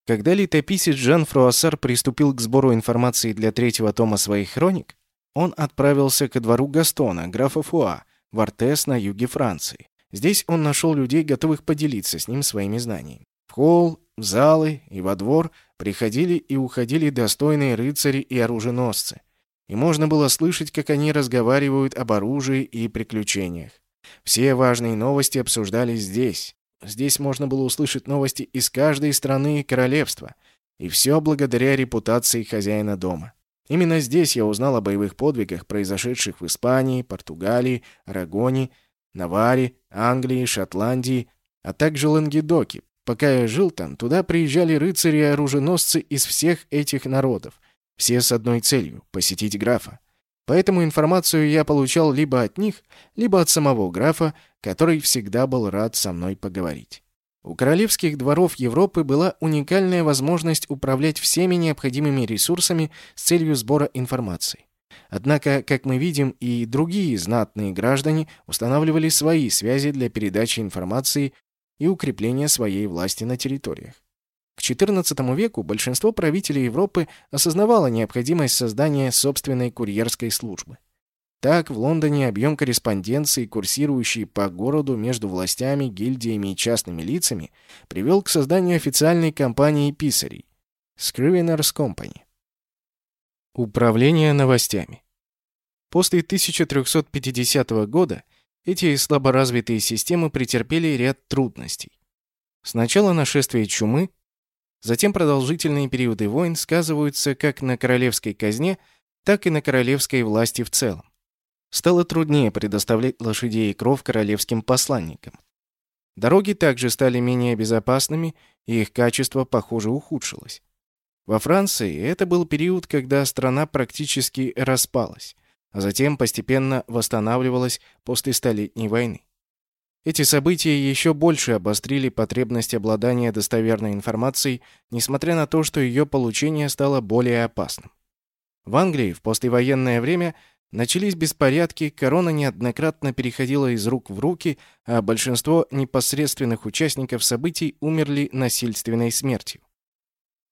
Speaker 1: Когда летописец Жан Фруассар приступил к сбору информации для третьего тома своих хроник, он отправился ко двору Гастона, графа Фуа, в Артес на юге Франции. Здесь он нашел людей, готовых поделиться с ним своими знаниями. В холл, в залы и во двор приходили и уходили достойные рыцари и оруженосцы. И можно было слышать, как они разговаривают об оружии и приключениях. Все важные новости обсуждались здесь. Здесь можно было услышать новости из каждой страны и королевства. И все благодаря репутации хозяина дома. Именно здесь я узнал о боевых подвигах, произошедших в Испании, Португалии, Арагоне, Наваре, Англии, Шотландии, а также Лангедоке. Пока я жил там, туда приезжали рыцари и оруженосцы из всех этих народов. Все с одной целью — посетить графа. Поэтому информацию я получал либо от них, либо от самого графа, который всегда был рад со мной поговорить. У королевских дворов Европы была уникальная возможность управлять всеми необходимыми ресурсами с целью сбора информации. Однако, как мы видим, и другие знатные граждане устанавливали свои связи для передачи информации и укрепления своей власти на территориях. К XIV веку большинство правителей Европы осознавало необходимость создания собственной курьерской службы. Так, в Лондоне объем корреспонденции, курсирующей по городу между властями, гильдиями и частными лицами, привел к созданию официальной компании писарей – Scriveners Company. Управление новостями. После 1350 года эти слаборазвитые системы претерпели ряд трудностей. Сначала нашествие чумы, затем продолжительные периоды войн сказываются как на королевской казне, так и на королевской власти в целом. Стало труднее предоставлять лошадей и кров королевским посланникам. Дороги также стали менее безопасными, и их качество, похоже, ухудшилось. Во Франции это был период, когда страна практически распалась, а затем постепенно восстанавливалась после Столетней войны. Эти события еще больше обострили потребность обладания достоверной информацией, несмотря на то, что ее получение стало более опасным. В Англии в послевоенное время – Начались беспорядки, корона неоднократно переходила из рук в руки, а большинство непосредственных участников событий умерли насильственной смертью.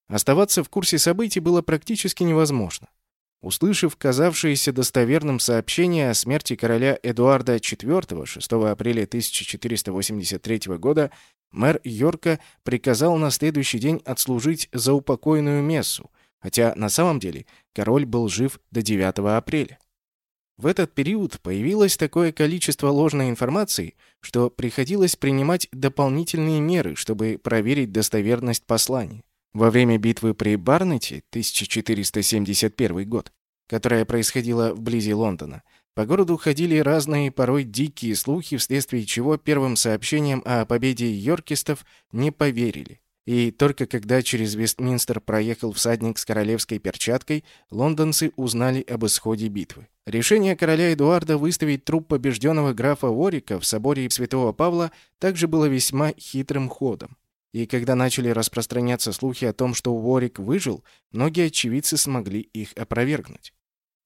Speaker 1: Оставаться в курсе событий было практически невозможно. Услышав казавшееся достоверным сообщение о смерти короля Эдуарда IV 6 апреля 1483 года, мэр Йорка приказал на следующий день отслужить заупокойную мессу, хотя на самом деле король был жив до 9 апреля. В этот период появилось такое количество ложной информации, что приходилось принимать дополнительные меры, чтобы проверить достоверность послания. Во время битвы при Барнете 1471 год, которая происходила вблизи Лондона, по городу ходили разные, порой дикие слухи, вследствие чего первым сообщением о победе йоркистов не поверили. И только когда через Вестминстер проехал всадник с королевской перчаткой, лондонцы узнали об исходе битвы. Решение короля Эдуарда выставить труп побежденного графа Ворика в соборе Святого Павла также было весьма хитрым ходом. И когда начали распространяться слухи о том, что Ворик выжил, многие очевидцы смогли их опровергнуть.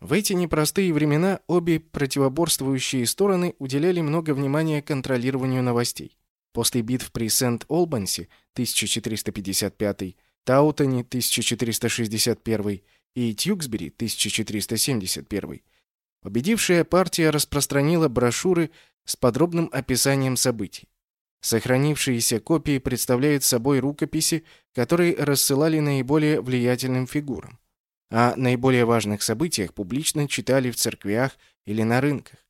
Speaker 1: В эти непростые времена обе противоборствующие стороны уделяли много внимания контролированию новостей. После битв при Сент-Олбанси 1455, Таутоне 1461 и Тьюксбери 1471 победившая партия распространила брошюры с подробным описанием событий. Сохранившиеся копии представляют собой рукописи, которые рассылали наиболее влиятельным фигурам. О наиболее важных событиях публично читали в церквях или на рынках.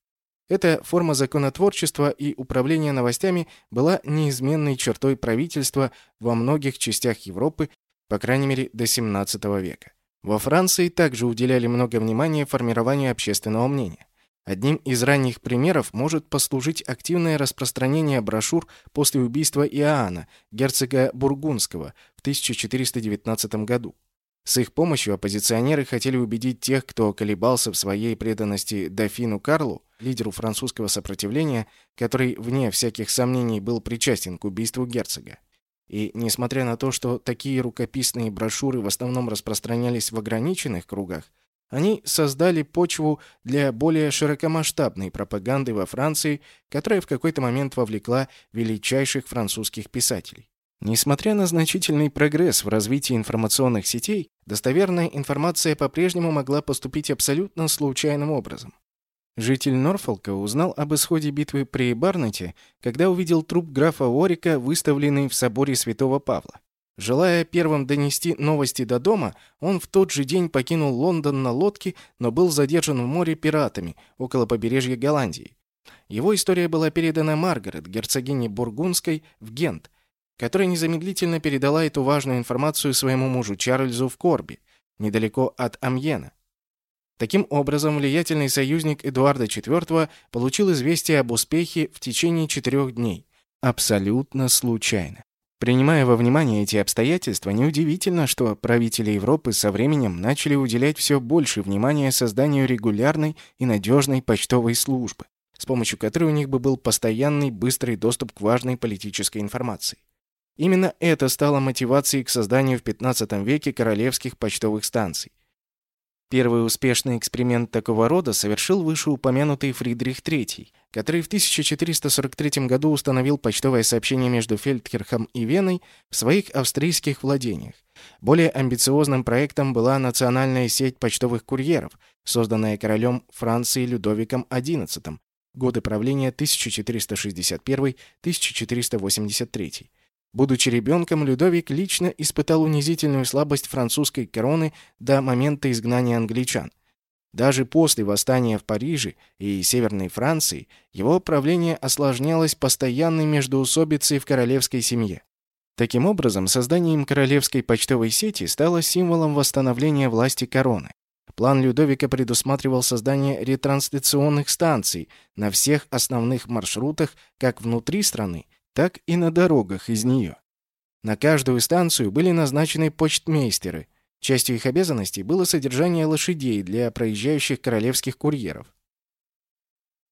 Speaker 1: Эта форма законотворчества и управления новостями была неизменной чертой правительства во многих частях Европы, по крайней мере, до XVII века. Во Франции также уделяли много внимания формированию общественного мнения. Одним из ранних примеров может послужить активное распространение брошюр после убийства Иоанна, герцога Бургундского, в 1419 году. С их помощью оппозиционеры хотели убедить тех, кто колебался в своей преданности дофину Карлу, лидеру французского сопротивления, который, вне всяких сомнений, был причастен к убийству герцога. И несмотря на то, что такие рукописные брошюры в основном распространялись в ограниченных кругах, они создали почву для более широкомасштабной пропаганды во Франции, которая в какой-то момент вовлекла величайших французских писателей. Несмотря на значительный прогресс в развитии информационных сетей, достоверная информация по-прежнему могла поступить абсолютно случайным образом. Житель Норфолка узнал об исходе битвы при Барнете, когда увидел труп графа Уорика, выставленный в соборе Святого Павла. Желая первым донести новости до дома, он в тот же день покинул Лондон на лодке, но был задержан в море пиратами около побережья Голландии. Его история была передана Маргарет, герцогине Бургундской, в Гент, которая незамедлительно передала эту важную информацию своему мужу Чарльзу в Корби, недалеко от Амьена. Таким образом, влиятельный союзник Эдуарда IV получил известие об успехе в течение четырех дней. Абсолютно случайно. Принимая во внимание эти обстоятельства, неудивительно, что правители Европы со временем начали уделять все больше внимания созданию регулярной и надежной почтовой службы, с помощью которой у них бы был постоянный быстрый доступ к важной политической информации. Именно это стало мотивацией к созданию в XV веке королевских почтовых станций. Первый успешный эксперимент такого рода совершил вышеупомянутый Фридрих III, который в 1443 году установил почтовое сообщение между Фельдкирхом и Веной в своих австрийских владениях. Более амбициозным проектом была национальная сеть почтовых курьеров, созданная королем Франции Людовиком XI, годы правления 1461-1483. Будучи ребенком, Людовик лично испытал унизительную слабость французской короны до момента изгнания англичан. Даже после восстания в Париже и Северной Франции его правление осложнялось постоянной междоусобицей в королевской семье. Таким образом, созданием королевской почтовой сети стало символом восстановления власти короны. План Людовика предусматривал создание ретрансляционных станций на всех основных маршрутах как внутри страны, так и на дорогах из нее. На каждую станцию были назначены почтмейстеры. Частью их обязанностей было содержание лошадей для проезжающих королевских курьеров.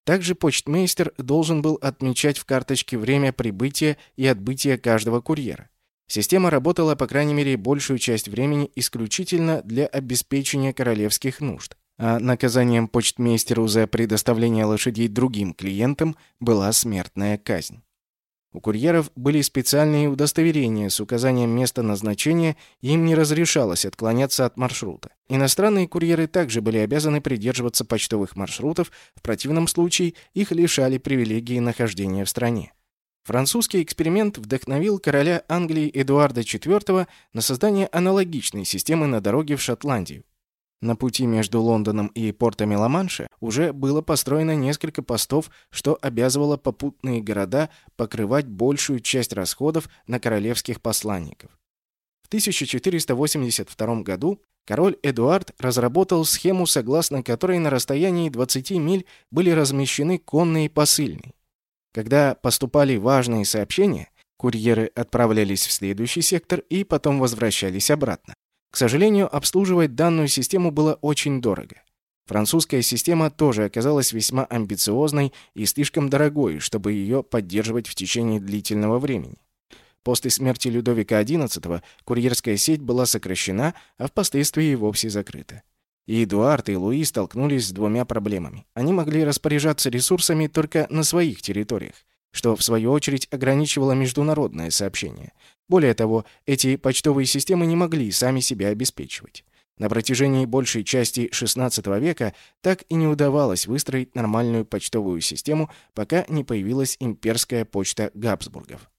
Speaker 1: Также почтмейстер должен был отмечать в карточке время прибытия и отбытия каждого курьера. Система работала, по крайней мере, большую часть времени исключительно для обеспечения королевских нужд. А наказанием почтмейстеру за предоставление лошадей другим клиентам была смертная казнь. У курьеров были специальные удостоверения с указанием места назначения, и им не разрешалось отклоняться от маршрута. Иностранные курьеры также были обязаны придерживаться почтовых маршрутов, в противном случае их лишали привилегии нахождения в стране. Французский эксперимент вдохновил короля Англии Эдуарда IV на создание аналогичной системы на дороге в Шотландию. На пути между Лондоном и портами Ла-Манша уже было построено несколько постов, что обязывало попутные города покрывать большую часть расходов на королевских посланников. В 1482 году король Эдуард разработал схему, согласно которой на расстоянии 20 миль были размещены конные посыльные. Когда поступали важные сообщения, курьеры отправлялись в следующий сектор и потом возвращались обратно. К сожалению, обслуживать данную систему было очень дорого. Французская система тоже оказалась весьма амбициозной и слишком дорогой, чтобы ее поддерживать в течение длительного времени. После смерти Людовика XI курьерская сеть была сокращена, а впоследствии и вовсе закрыта. И Эдуард, и Луи столкнулись с двумя проблемами. Они могли распоряжаться ресурсами только на своих территориях, что в свою очередь ограничивало международное сообщение. Более того, эти почтовые системы не могли сами себя обеспечивать. На протяжении большей части XVI века так и не удавалось выстроить нормальную почтовую систему, пока не появилась имперская почта Габсбургов.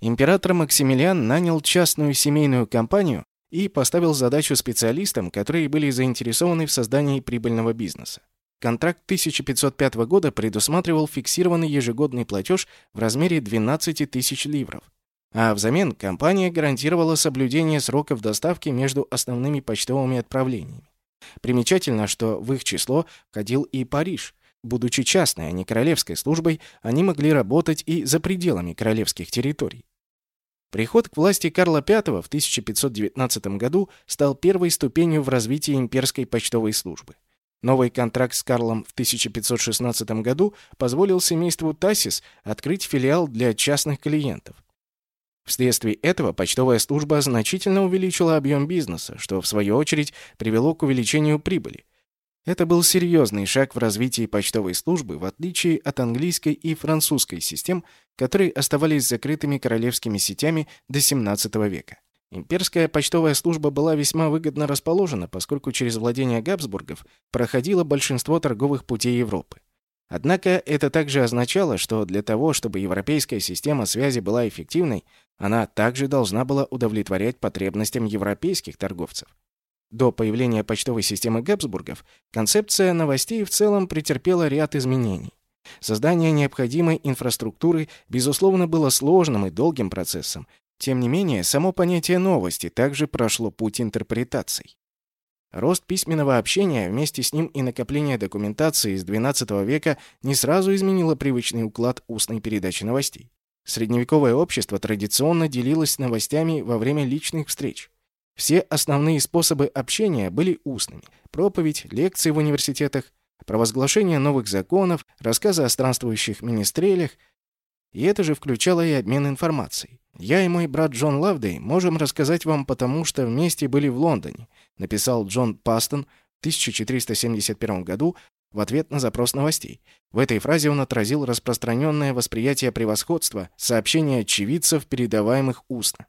Speaker 1: Император Максимилиан нанял частную семейную компанию и поставил задачу специалистам, которые были заинтересованы в создании прибыльного бизнеса. Контракт 1505 года предусматривал фиксированный ежегодный платеж в размере 12 тысяч ливров. А взамен компания гарантировала соблюдение сроков доставки между основными почтовыми отправлениями. Примечательно, что в их число входил и Париж. Будучи частной, а не королевской службой, они могли работать и за пределами королевских территорий. Приход к власти Карла V в 1519 году стал первой ступенью в развитии имперской почтовой службы. Новый контракт с Карлом в 1516 году позволил семейству Тассис открыть филиал для частных клиентов. Вследствие этого почтовая служба значительно увеличила объем бизнеса, что в свою очередь привело к увеличению прибыли. Это был серьезный шаг в развитии почтовой службы, в отличие от английской и французской систем, которые оставались закрытыми королевскими сетями до XVII века. Имперская почтовая служба была весьма выгодно расположена, поскольку через владение Габсбургов проходило большинство торговых путей Европы. Однако это также означало, что для того, чтобы европейская система связи была эффективной, она также должна была удовлетворять потребностям европейских торговцев. До появления почтовой системы Габсбургов концепция новостей в целом претерпела ряд изменений. Создание необходимой инфраструктуры, безусловно, было сложным и долгим процессом. Тем не менее, само понятие новости также прошло путь интерпретаций. Рост письменного общения, вместе с ним и накопление документации из XII века не сразу изменило привычный уклад устной передачи новостей. Средневековое общество традиционно делилось новостями во время личных встреч. Все основные способы общения были устными. Проповедь, лекции в университетах, провозглашение новых законов, рассказы о странствующих министрелях. И это же включало и обмен информацией. «Я и мой брат Джон Лавдей можем рассказать вам, потому что вместе были в Лондоне», написал Джон Пастон в 1471 году в ответ на запрос новостей. В этой фразе он отразил распространенное восприятие превосходства сообщений очевидцев, передаваемых устно.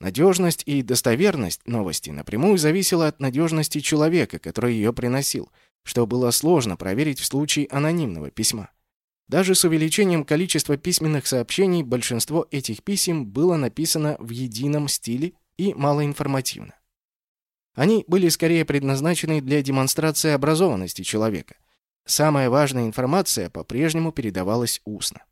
Speaker 1: Надежность и достоверность новости напрямую зависела от надежности человека, который ее приносил, что было сложно проверить в случае анонимного письма. Даже с увеличением количества письменных сообщений большинство этих писем было написано в едином стиле и малоинформативно. Они были скорее предназначены для демонстрации образованности человека. Самая важная информация по-прежнему передавалась устно.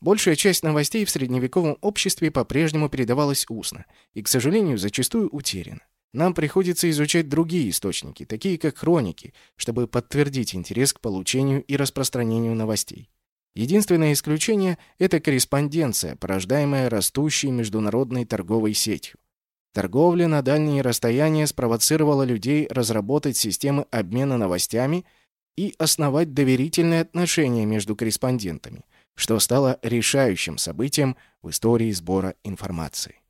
Speaker 1: Большая часть новостей в средневековом обществе по-прежнему передавалась устно и, к сожалению, зачастую утеряна. Нам приходится изучать другие источники, такие как хроники, чтобы подтвердить интерес к получению и распространению новостей. Единственное исключение – это корреспонденция, порождаемая растущей международной торговой сетью. Торговля на дальние расстояния спровоцировала людей разработать системы обмена новостями и основать доверительные отношения между корреспондентами, что стало решающим событием в истории сбора информации.